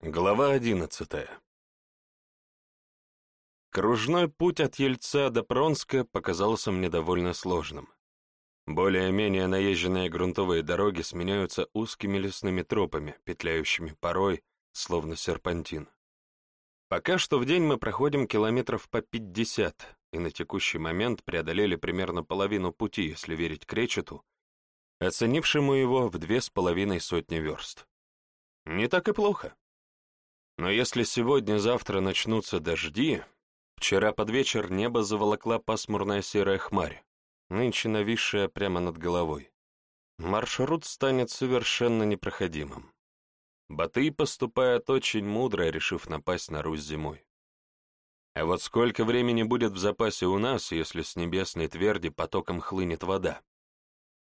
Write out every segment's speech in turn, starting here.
Глава одиннадцатая. Кружной путь от Ельца до Пронска показался мне довольно сложным. Более-менее наезженные грунтовые дороги сменяются узкими лесными тропами, петляющими порой, словно серпантин. Пока что в день мы проходим километров по пятьдесят, и на текущий момент преодолели примерно половину пути, если верить Кречету, оценившему его в две с половиной сотни верст. Не так и плохо. Но если сегодня-завтра начнутся дожди, вчера под вечер небо заволокла пасмурная серая хмарь, нынче нависшая прямо над головой. Маршрут станет совершенно непроходимым. Батый поступает очень мудро, решив напасть на Русь зимой. А вот сколько времени будет в запасе у нас, если с небесной тверди потоком хлынет вода?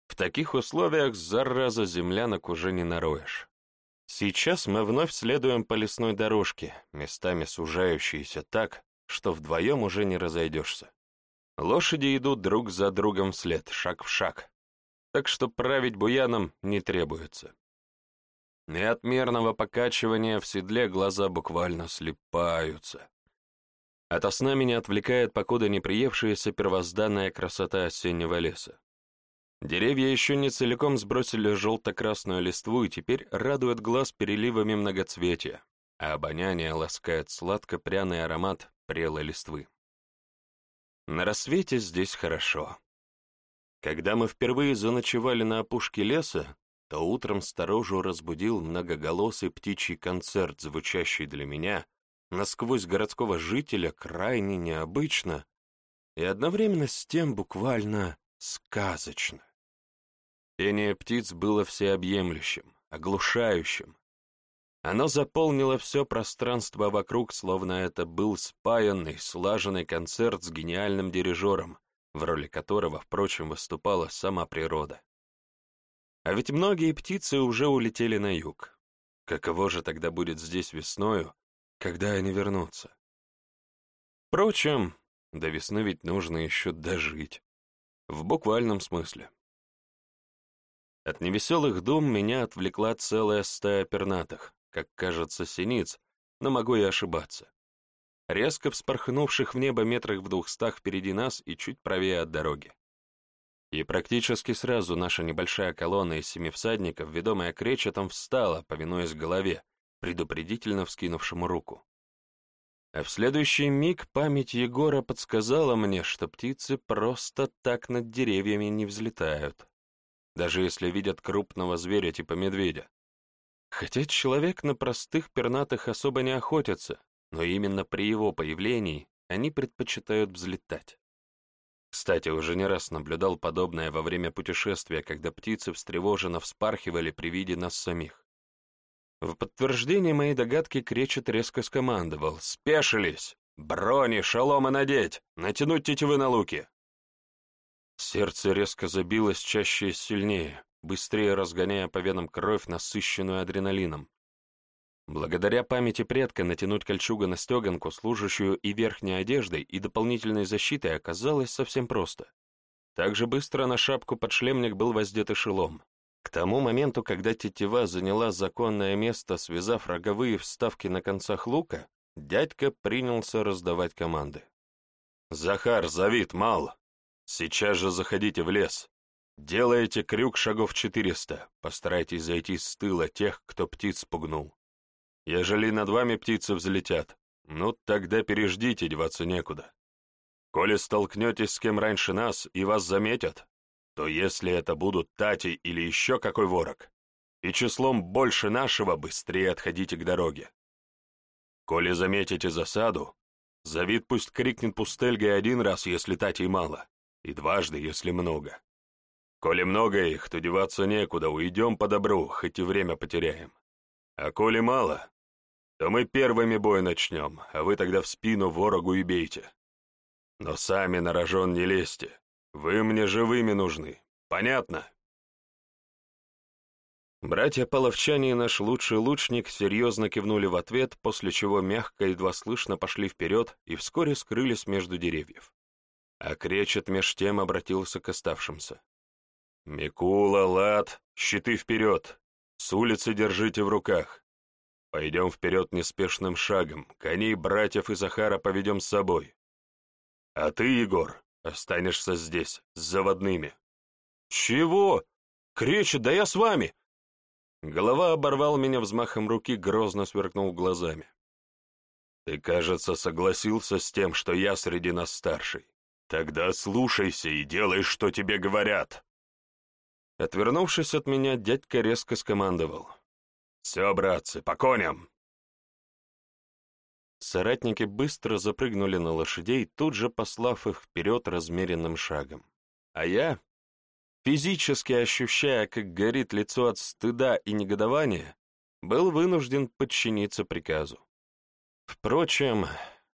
В таких условиях, зараза, землянок уже не нароешь. Сейчас мы вновь следуем по лесной дорожке, местами сужающейся так, что вдвоем уже не разойдешься. Лошади идут друг за другом вслед, шаг в шаг, так что править буяном не требуется. И от мерного покачивания в седле глаза буквально слипаются. Ото сна меня отвлекает покуда не приевшаяся первозданная красота осеннего леса. Деревья еще не целиком сбросили желто-красную листву и теперь радуют глаз переливами многоцветия, а обоняние ласкает сладко-пряный аромат прелой листвы. На рассвете здесь хорошо. Когда мы впервые заночевали на опушке леса, то утром сторожу разбудил многоголосый птичий концерт, звучащий для меня, насквозь городского жителя, крайне необычно и одновременно с тем буквально сказочно. Пение птиц было всеобъемлющим, оглушающим. Оно заполнило все пространство вокруг, словно это был спаянный, слаженный концерт с гениальным дирижером, в роли которого, впрочем, выступала сама природа. А ведь многие птицы уже улетели на юг. Каково же тогда будет здесь весною, когда они вернутся? Впрочем, до весны ведь нужно еще дожить. В буквальном смысле. От невеселых дум меня отвлекла целая стая пернатых, как кажется, синиц, но могу и ошибаться. Резко вспорхнувших в небо метрах в двухстах впереди нас и чуть правее от дороги. И практически сразу наша небольшая колонна из семи всадников, ведомая кречетом, встала, повинуясь голове, предупредительно вскинувшему руку. А в следующий миг память Егора подсказала мне, что птицы просто так над деревьями не взлетают даже если видят крупного зверя типа медведя. Хотя человек на простых пернатых особо не охотится, но именно при его появлении они предпочитают взлетать. Кстати, уже не раз наблюдал подобное во время путешествия, когда птицы встревоженно вспархивали при виде нас самих. В подтверждение моей догадки Кречет резко скомандовал «Спешились! Брони, шаломы надеть! Натянуть тетивы на луки!» Сердце резко забилось чаще и сильнее, быстрее разгоняя по венам кровь, насыщенную адреналином. Благодаря памяти предка натянуть кольчугу на стеганку, служащую и верхней одеждой, и дополнительной защитой, оказалось совсем просто. Так же быстро на шапку подшлемник был воздет и шелом. К тому моменту, когда тетива заняла законное место, связав роговые вставки на концах лука, дядька принялся раздавать команды. «Захар, Завид, Мал, Сейчас же заходите в лес. Делаете крюк шагов четыреста. Постарайтесь зайти с тыла тех, кто птиц пугнул. Ежели над вами птицы взлетят, ну тогда переждите, деваться некуда. Коли столкнетесь с кем раньше нас и вас заметят, то если это будут тати или еще какой ворог, и числом больше нашего, быстрее отходите к дороге. Коли заметите засаду, Завид пусть крикнет пустельгой один раз, если татей мало, и дважды, если много. Коли много их, то деваться некуда, уйдем по добру, хоть и время потеряем. А коли мало, то мы первыми бой начнем, а вы тогда в спину ворогу и бейте. Но сами на рожон не лезьте, вы мне живыми нужны, понятно?» Братья-половчане и наш лучший лучник серьезно кивнули в ответ, после чего мягко, едва слышно пошли вперед и вскоре скрылись между деревьев а кречет меж тем обратился к оставшимся. «Микула, Лад, щиты вперед! С улицы держите в руках! Пойдем вперед неспешным шагом, коней братьев и Захара поведем с собой. А ты, Егор, останешься здесь, с заводными». «Чего? Кречет, да я с вами!» Голова оборвал меня взмахом руки, грозно сверкнул глазами. «Ты, кажется, согласился с тем, что я среди нас старший. Тогда слушайся и делай, что тебе говорят!» Отвернувшись от меня, дядька резко скомандовал. «Все, братцы, по коням!» Соратники быстро запрыгнули на лошадей, тут же послав их вперед размеренным шагом. А я, физически ощущая, как горит лицо от стыда и негодования, был вынужден подчиниться приказу. Впрочем,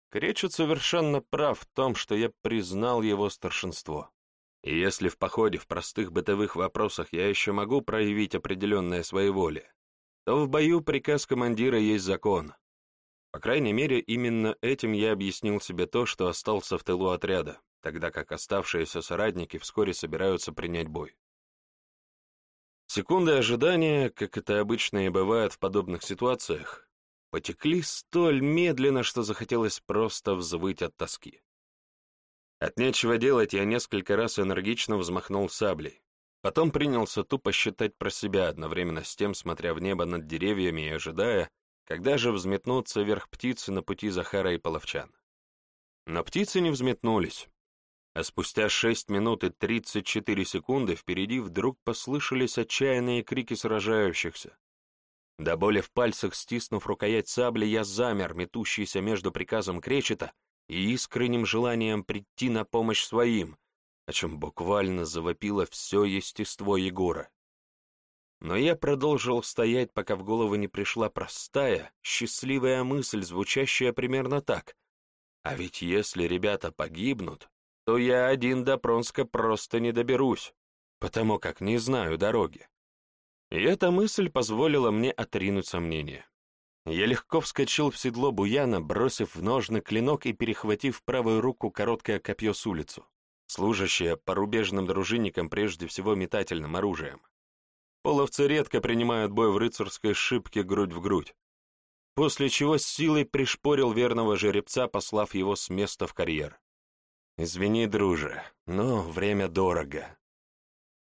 Кречет совершенно прав в том, что я признал его старшинство. И если в походе в простых бытовых вопросах я еще могу проявить определенное своеволие, то в бою приказ командира есть закон. По крайней мере, именно этим я объяснил себе то, что остался в тылу отряда, тогда как оставшиеся соратники вскоре собираются принять бой. Секунды ожидания, как это обычно и бывает в подобных ситуациях, потекли столь медленно, что захотелось просто взвыть от тоски. От нечего делать я несколько раз энергично взмахнул саблей. Потом принялся тупо считать про себя, одновременно с тем смотря в небо над деревьями и ожидая, когда же взметнутся вверх птицы на пути Захара и Половчан. Но птицы не взметнулись, а спустя шесть минут и тридцать четыре секунды впереди вдруг послышались отчаянные крики сражающихся, до боли в пальцах, стиснув рукоять сабли, я замер, метущийся между приказом кречета и искренним желанием прийти на помощь своим, о чем буквально завопило все естество Егора. Но я продолжил стоять, пока в голову не пришла простая, счастливая мысль, звучащая примерно так. А ведь если ребята погибнут, то я один до Пронска просто не доберусь, потому как не знаю дороги. И эта мысль позволила мне отринуть сомнения. Я легко вскочил в седло буяна, бросив в ножны клинок и перехватив правую руку короткое копье с улицу, служащее порубежным дружинникам прежде всего метательным оружием. Половцы редко принимают бой в рыцарской шибке грудь в грудь, после чего с силой пришпорил верного жеребца, послав его с места в карьер. «Извини, друже, но время дорого»,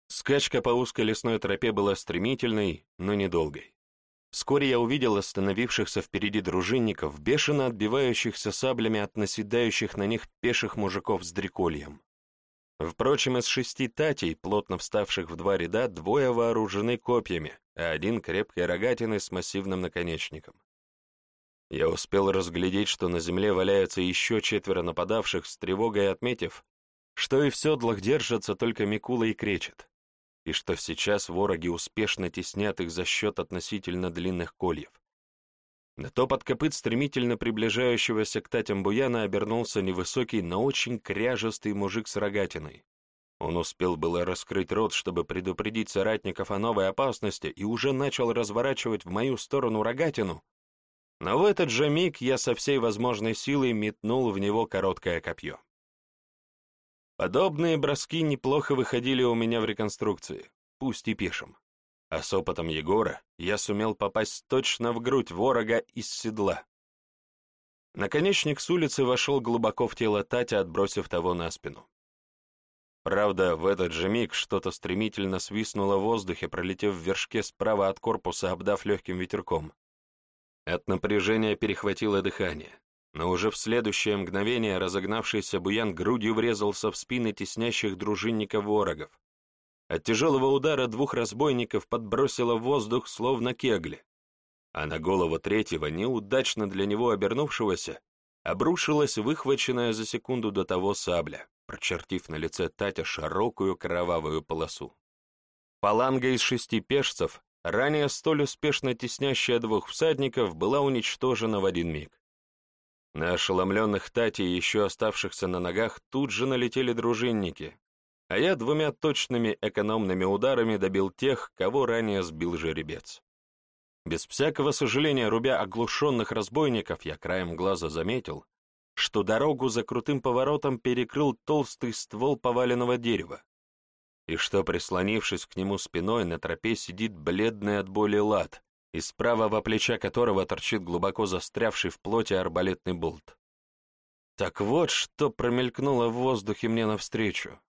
Скачка по узкой лесной тропе была стремительной, но недолгой. Вскоре я увидел остановившихся впереди дружинников, бешено отбивающихся саблями от наседающих на них пеших мужиков с дрекольем. Впрочем, из шести татей, плотно вставших в два ряда, двое вооружены копьями, а один крепкой рогатиной с массивным наконечником. Я успел разглядеть, что на земле валяются еще четверо нападавших, с тревогой отметив, что и в седлах держатся только Микула и Кречет и что сейчас вороги успешно теснят их за счет относительно длинных кольев. На топот копыт стремительно приближающегося к татям Буяна обернулся невысокий, но очень кряжестый мужик с рогатиной. Он успел было раскрыть рот, чтобы предупредить соратников о новой опасности, и уже начал разворачивать в мою сторону рогатину, но в этот же миг я со всей возможной силой метнул в него короткое копье. Подобные броски неплохо выходили у меня в реконструкции, пусть и пешим. А с опытом Егора я сумел попасть точно в грудь ворога из седла. Наконечник с улицы вошел глубоко в тело Татя, отбросив того на спину. Правда, в этот же миг что-то стремительно свистнуло в воздухе, пролетев в вершке справа от корпуса, обдав легким ветерком. От напряжения перехватило дыхание но уже в следующее мгновение разогнавшийся буян грудью врезался в спины теснящих дружинников-ворогов. От тяжелого удара двух разбойников подбросило в воздух, словно кегли, а на голову третьего, неудачно для него обернувшегося, обрушилась выхваченная за секунду до того сабля, прочертив на лице Татя широкую кровавую полосу. Паланга из шести пешцев, ранее столь успешно теснящая двух всадников, была уничтожена в один миг. На ошеломленных Тати, еще оставшихся на ногах, тут же налетели дружинники, а я двумя точными экономными ударами добил тех, кого ранее сбил жеребец. Без всякого сожаления, рубя оглушенных разбойников, я краем глаза заметил, что дорогу за крутым поворотом перекрыл толстый ствол поваленного дерева, и что, прислонившись к нему спиной, на тропе сидит бледный от боли лад, из правого плеча которого торчит глубоко застрявший в плоти арбалетный болт. Так вот, что промелькнуло в воздухе мне навстречу.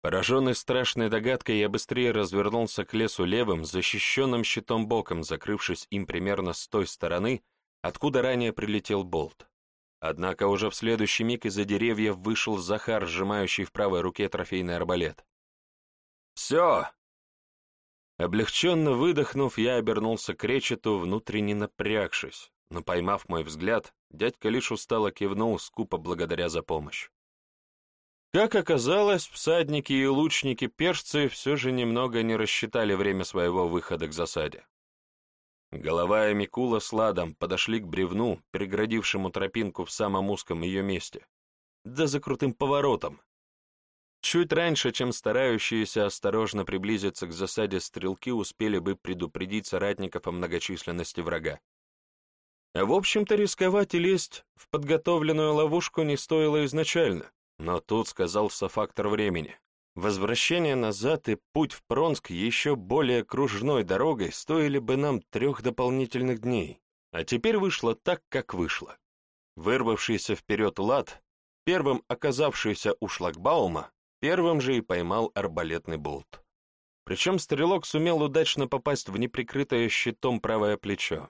Пораженный страшной догадкой, я быстрее развернулся к лесу левым, защищенным щитом боком, закрывшись им примерно с той стороны, откуда ранее прилетел болт. Однако уже в следующий миг из-за деревьев вышел Захар, сжимающий в правой руке трофейный арбалет. «Все!» Облегченно выдохнув, я обернулся к речету, внутренне напрягшись, но, поймав мой взгляд, дядька лишь устало кивнул, скупо благодаря за помощь. Как оказалось, всадники и лучники-пешцы все же немного не рассчитали время своего выхода к засаде. Голова и Микула с Ладом подошли к бревну, преградившему тропинку в самом узком ее месте, да за крутым поворотом. Чуть раньше, чем старающиеся осторожно приблизиться к засаде стрелки успели бы предупредить соратников о многочисленности врага. В общем-то, рисковать и лезть в подготовленную ловушку не стоило изначально, но тут сказался фактор времени. Возвращение назад и путь в Пронск еще более кружной дорогой стоили бы нам трех дополнительных дней, а теперь вышло так, как вышло. Вырвавшийся вперед лад, первым оказавшийся у шлагбаума, первым же и поймал арбалетный болт. Причем стрелок сумел удачно попасть в неприкрытое щитом правое плечо.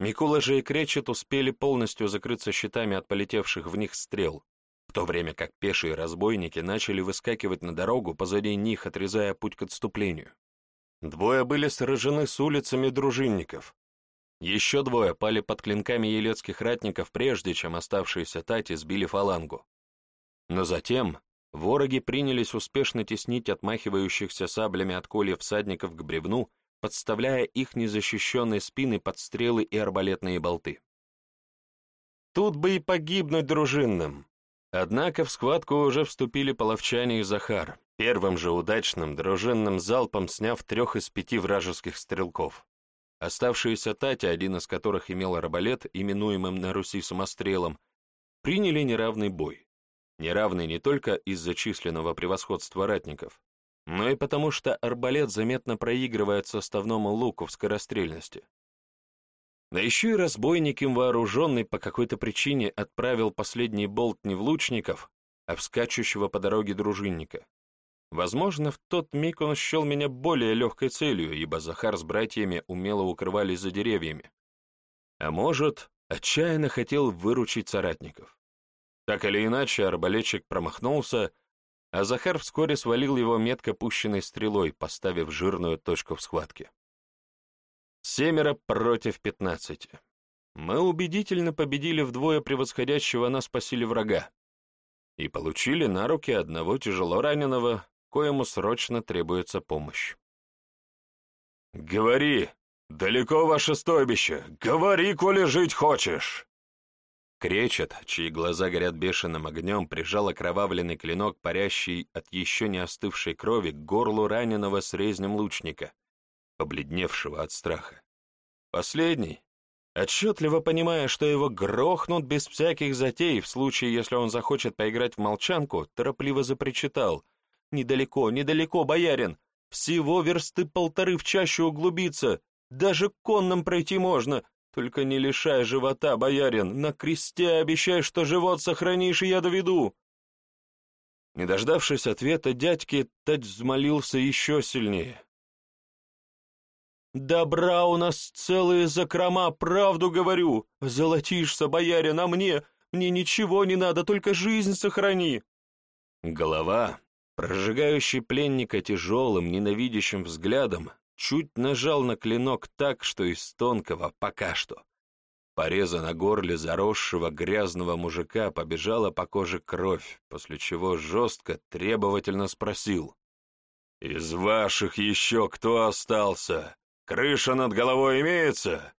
Микула же и Кречет успели полностью закрыться щитами от полетевших в них стрел, в то время как пешие разбойники начали выскакивать на дорогу позади них, отрезая путь к отступлению. Двое были сражены с улицами дружинников. Еще двое пали под клинками елецких ратников, прежде чем оставшиеся тати сбили фалангу. Но затем вороги принялись успешно теснить отмахивающихся саблями от кольев всадников к бревну, подставляя их незащищенные спины под стрелы и арбалетные болты. Тут бы и погибнуть дружинным, Однако в схватку уже вступили половчане и Захар, первым же удачным дружинным залпом сняв трех из пяти вражеских стрелков. Оставшиеся Тати, один из которых имел арбалет, именуемым на Руси самострелом, приняли неравный бой. Неравный не только из-за численного превосходства ратников, но и потому что арбалет заметно проигрывает составному луку в скорострельности. Да еще и разбойник им вооруженный по какой-то причине отправил последний болт не в лучников, а в скачущего по дороге дружинника. Возможно, в тот миг он счел меня более легкой целью, ибо Захар с братьями умело укрывались за деревьями. А может, отчаянно хотел выручить соратников. Так или иначе, арбалетчик промахнулся, а Захар вскоре свалил его метко пущенной стрелой, поставив жирную точку в схватке. Семеро против пятнадцати. Мы убедительно победили вдвое превосходящего нас по силе врага и получили на руки одного тяжело раненого, коему срочно требуется помощь. «Говори! Далеко ваше стойбище! Говори, коли жить хочешь!» Кречет, чьи глаза горят бешеным огнем, прижал окровавленный клинок, парящий от еще не остывшей крови, к горлу раненого с резнем лучника, побледневшего от страха. Последний, отчетливо понимая, что его грохнут без всяких затей, в случае, если он захочет поиграть в молчанку, торопливо запричитал. «Недалеко, недалеко, боярин! Всего версты полторы в чащу углубиться! Даже конным пройти можно! Только не лишай живота, боярин! На кресте обещай, что живот сохранишь, и я доведу!» Не дождавшись ответа дядьки, Тать взмолился еще сильнее. Добра у нас целые закрома, правду говорю. Золотишься, боярин, а мне? Мне ничего не надо, только жизнь сохрани. Голова, прожигающий пленника тяжелым, ненавидящим взглядом, чуть нажал на клинок так, что из тонкого, пока что, пореза на горле заросшего грязного мужика побежала по коже кровь, после чего жестко, требовательно спросил. «Из ваших еще кто остался? Крыша над головой имеется?»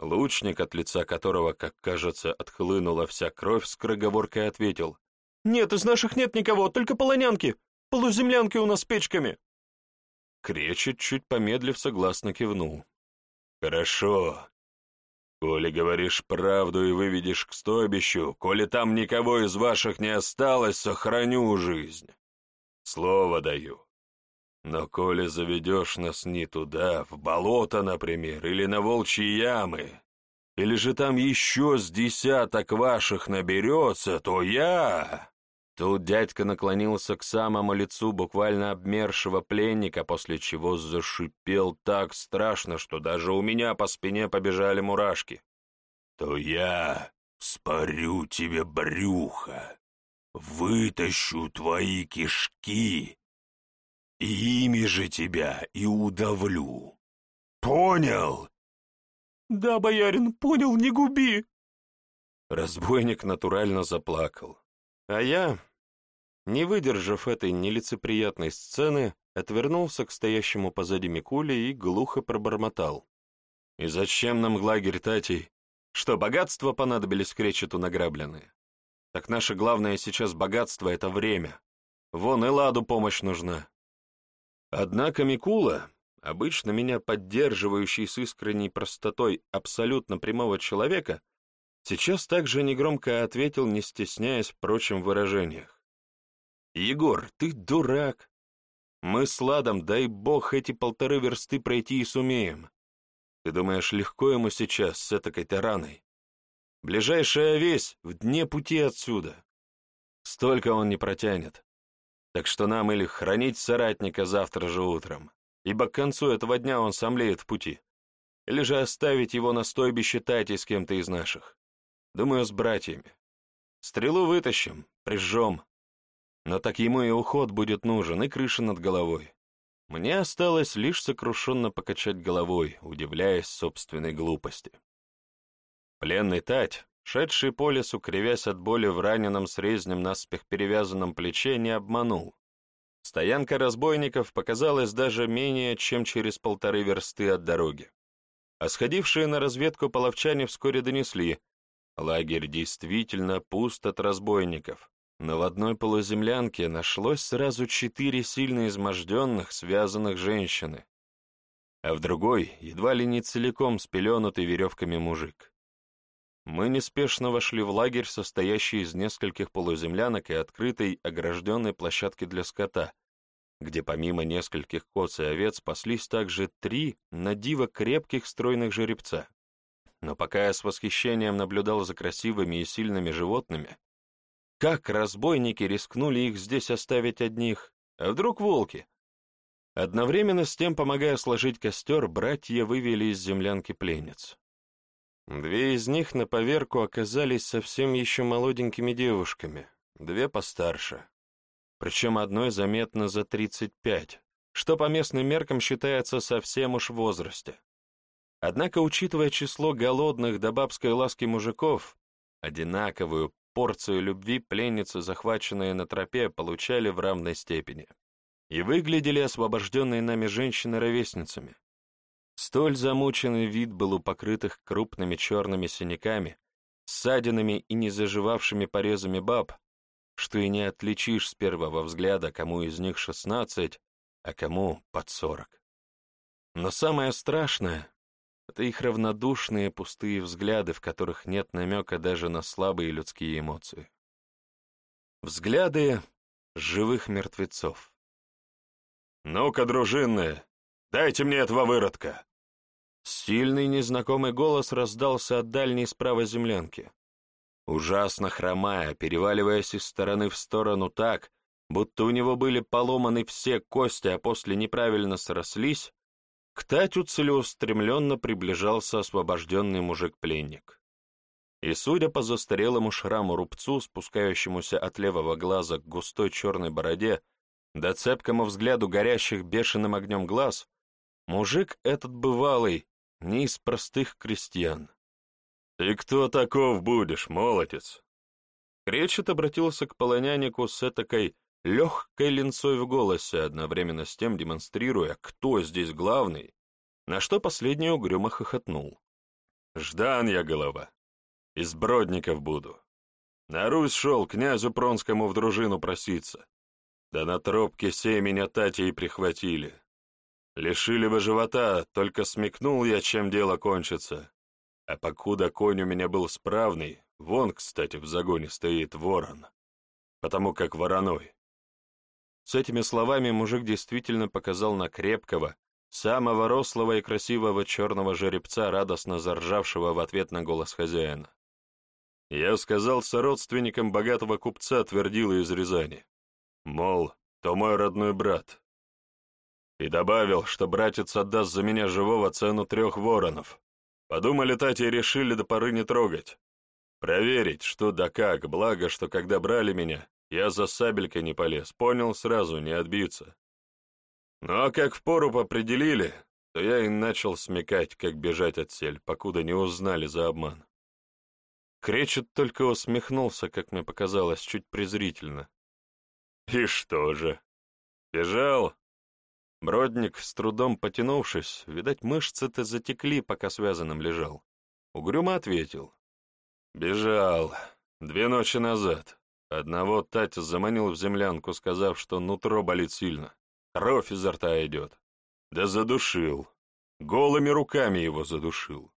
Лучник, от лица которого, как кажется, отхлынула вся кровь, с кроговоркой ответил. «Нет, из наших нет никого, только полонянки. Полуземлянки у нас с печками». Кречет, чуть помедлив, согласно кивнул. «Хорошо. Коли говоришь правду и выведешь к стойбищу, коли там никого из ваших не осталось, сохраню жизнь. Слово даю. Но коли заведешь нас не туда, в болото, например, или на волчьи ямы, или же там еще с десяток ваших наберется, то я...» Тут дядька наклонился к самому лицу буквально обмершего пленника, после чего зашипел так страшно, что даже у меня по спине побежали мурашки. «То я спарю тебе брюхо, вытащу твои кишки, и ими же тебя и удавлю. Понял?» «Да, боярин, понял, не губи!» Разбойник натурально заплакал. А я, не выдержав этой нелицеприятной сцены, отвернулся к стоящему позади Микуле и глухо пробормотал. «И зачем нам лагерь Татей? Что, богатства понадобились кречету награбленные? Так наше главное сейчас богатство — это время. Вон и Ладу помощь нужна». Однако Микула, обычно меня поддерживающий с искренней простотой абсолютно прямого человека, сейчас также негромко ответил, не стесняясь в прочим выражениях. «Егор, ты дурак. Мы с Ладом, дай бог, эти полторы версты пройти и сумеем. Ты думаешь, легко ему сейчас с этакой-то раной? Ближайшая весь в дне пути отсюда. Столько он не протянет. Так что нам или хранить соратника завтра же утром, ибо к концу этого дня он сомлеет в пути, или же оставить его на стойбище Тати с кем-то из наших. Думаю, с братьями. Стрелу вытащим, прижжем. Но так ему и уход будет нужен, и крыша над головой. Мне осталось лишь сокрушенно покачать головой, удивляясь собственной глупости. Пленный Тать, шедший по лесу, кривясь от боли в раненом с резнем наспех перевязанном плече, не обманул. Стоянка разбойников показалась даже менее, чем через полторы версты от дороги. А сходившие на разведку половчане вскоре донесли, лагерь действительно пуст от разбойников, но в одной полуземлянке нашлось сразу четыре сильно изможденных, связанных женщины, а в другой едва ли не целиком спеленутый веревками мужик. Мы неспешно вошли в лагерь, состоящий из нескольких полуземлянок и открытой огражденной площадки для скота, где помимо нескольких коз и овец паслись также три на диво крепких стройных жеребца. Но пока я с восхищением наблюдал за красивыми и сильными животными, как разбойники рискнули их здесь оставить одних? А вдруг волки? Одновременно с тем, помогая сложить костер, братья вывели из землянки пленниц. Две из них на поверку оказались совсем еще молоденькими девушками, две постарше. Причем одной заметно за 35, что по местным меркам считается совсем уж в возрасте. Однако, учитывая число голодных до бабской ласки мужиков, одинаковую порцию любви пленницы, захваченные на тропе, получали в равной степени. И выглядели освобожденные нами женщины ровесницами. Столь замученный вид был у покрытых крупными черными синяками, ссадинами и незаживавшими порезами баб, что и не отличишь с первого взгляда, кому из них шестнадцать, а кому под сорок. Но самое страшное — это их равнодушные пустые взгляды, в которых нет намека даже на слабые людские эмоции. Взгляды живых мертвецов. «Ну-ка, дружинные, дайте мне этого выродка!» Сильный незнакомый голос раздался от дальней справа землянки. Ужасно хромая, переваливаясь из стороны в сторону так, будто у него были поломаны все кости, а после неправильно срослись, к Татю целеустремленно приближался освобожденный мужик-пленник. И, судя по застарелому шраму-рубцу, спускающемуся от левого глаза к густой черной бороде, до цепкому взгляду горящих бешеным огнем глаз, мужик этот бывалый, не из простых крестьян. «Ты кто таков будешь, молодец?» Кречет обратился к полонянику с этакой легкой линцой в голосе, одновременно с тем демонстрируя, кто здесь главный, на что последний угрюмо хохотнул. «Ждан я, голова. Из Бродников буду. На Русь шел князю Пронскому в дружину проситься. Да на тропке сей меня Татей прихватили. Лишили бы живота, только смекнул я, чем дело кончится. А покуда конь у меня был справный, вон, кстати, в загоне стоит ворон, потому как вороной. С этими словами мужик действительно показал на крепкого, самого рослого и красивого черного жеребца, радостно заржавшего в ответ на голос хозяина. Я сказал сородственникам богатого купца Твердила из Рязани. Мол, то мой родной брат. И добавил, что братец отдаст за меня живого цену трех воронов. Подумали тати и решили до поры не трогать. Проверить, что да как, благо, что когда брали меня, я за сабелькой не полез, понял сразу, не отбиться. Ну а как в поруб определили, то я и начал смекать, как бежать от сель, покуда не узнали за обман. Кречет только усмехнулся, как мне показалось, чуть презрительно. «И что же? Бежал?» Бродник, с трудом потянувшись, видать, мышцы-то затекли, пока связанным лежал. Угрюмо ответил. «Бежал. Две ночи назад. Одного Татя заманил в землянку, сказав, что нутро болит сильно. Кровь изо рта идет. Да задушил. Голыми руками его задушил.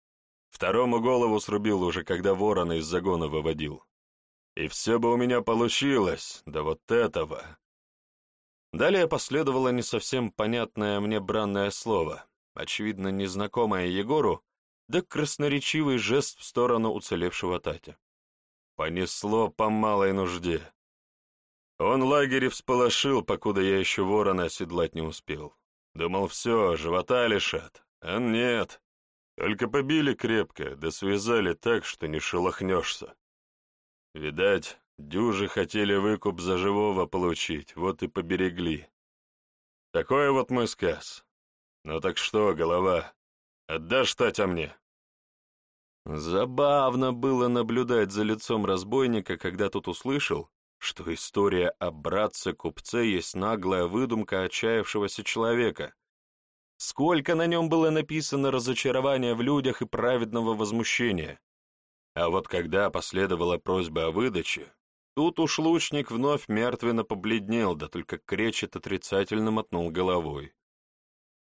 Второму голову срубил уже, когда ворона из загона выводил. И все бы у меня получилось, да вот этого. Далее последовало не совсем понятное мне бранное слово, очевидно, незнакомое Егору, да красноречивый жест в сторону уцелевшего Татя. Понесло по малой нужде. Он лагерь всполошил, покуда я еще ворона оседлать не успел. Думал, все, живота лишат. А нет. Только побили крепко, да связали так, что не шелохнешься. Видать, дюжи хотели выкуп за живого получить, вот и поберегли. Такой вот мой сказ. Ну так что, голова, отдашь Татя мне?» Забавно было наблюдать за лицом разбойника, когда тот услышал, что история о братце-купце есть наглая выдумка отчаявшегося человека, Сколько на нем было написано разочарования в людях и праведного возмущения. А вот когда последовала просьба о выдаче, тут уж лучник вновь мертвенно побледнел, да только кречет отрицательно мотнул головой.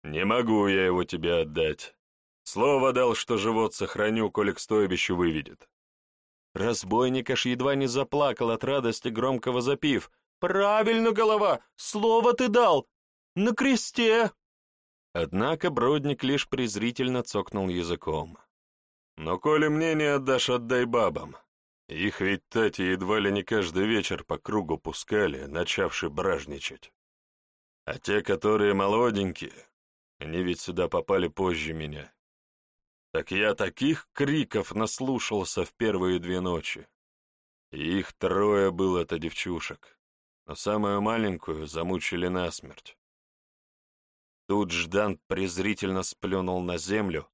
«Не могу я его тебе отдать. Слово дал, что живот сохраню, коли к стойбищу выведет». Разбойник аж едва не заплакал от радости, громкого запив. «Правильно, голова! Слово ты дал! На кресте!» Однако Бродник лишь презрительно цокнул языком. «Но коли мне не отдашь, отдай бабам. Их ведь тати едва ли не каждый вечер по кругу пускали, начавши бражничать. А те, которые молоденькие, они ведь сюда попали позже меня. Так я таких криков наслушался в первые две ночи. И их трое было-то девчушек, но самую маленькую замучили насмерть. Тут Ждан презрительно сплюнул на землю,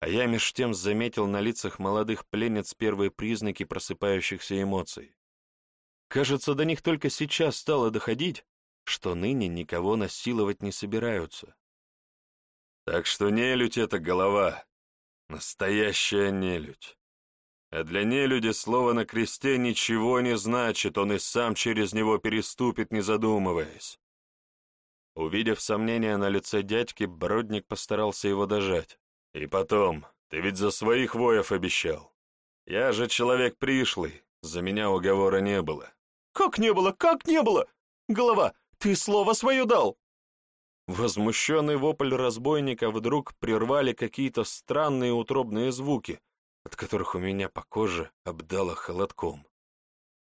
а я меж тем заметил на лицах молодых пленниц первые признаки просыпающихся эмоций. Кажется, до них только сейчас стало доходить, что ныне никого насиловать не собираются. Так что нелюдь — это голова, настоящая нелюдь. А для нелюди слово на кресте ничего не значит, он и сам через него переступит, не задумываясь. Увидев сомнение на лице дядьки, Бродник постарался его дожать. «И потом, ты ведь за своих воев обещал. Я же человек пришлый, за меня уговора не было». «Как не было? Как не было? Голова, ты слово свое дал!» Возмущенный вопль разбойника вдруг прервали какие-то странные утробные звуки, от которых у меня по коже обдало холодком.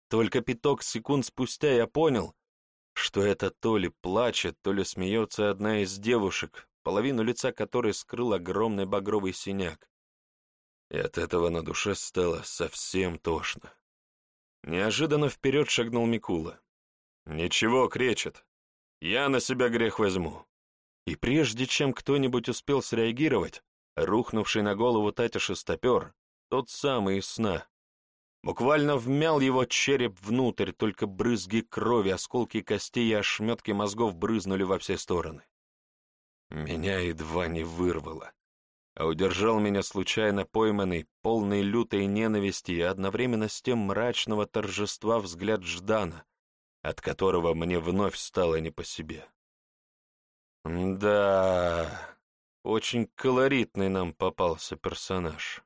Только пяток секунд спустя я понял, что это то ли плачет, то ли смеется одна из девушек, половину лица которой скрыл огромный багровый синяк. И от этого на душе стало совсем тошно. Неожиданно вперед шагнул Микула. «Ничего, кречет. Я на себя грех возьму». И прежде чем кто-нибудь успел среагировать, рухнувший на голову Татя шестопер, тот самый из сна, Буквально вмял его череп внутрь, только брызги крови, осколки костей и ошметки мозгов брызнули во все стороны. Меня едва не вырвало, а удержал меня случайно пойманный, полный лютой ненависти и одновременно с тем мрачного торжества взгляд Ждана, от которого мне вновь стало не по себе. Да, очень колоритный нам попался персонаж.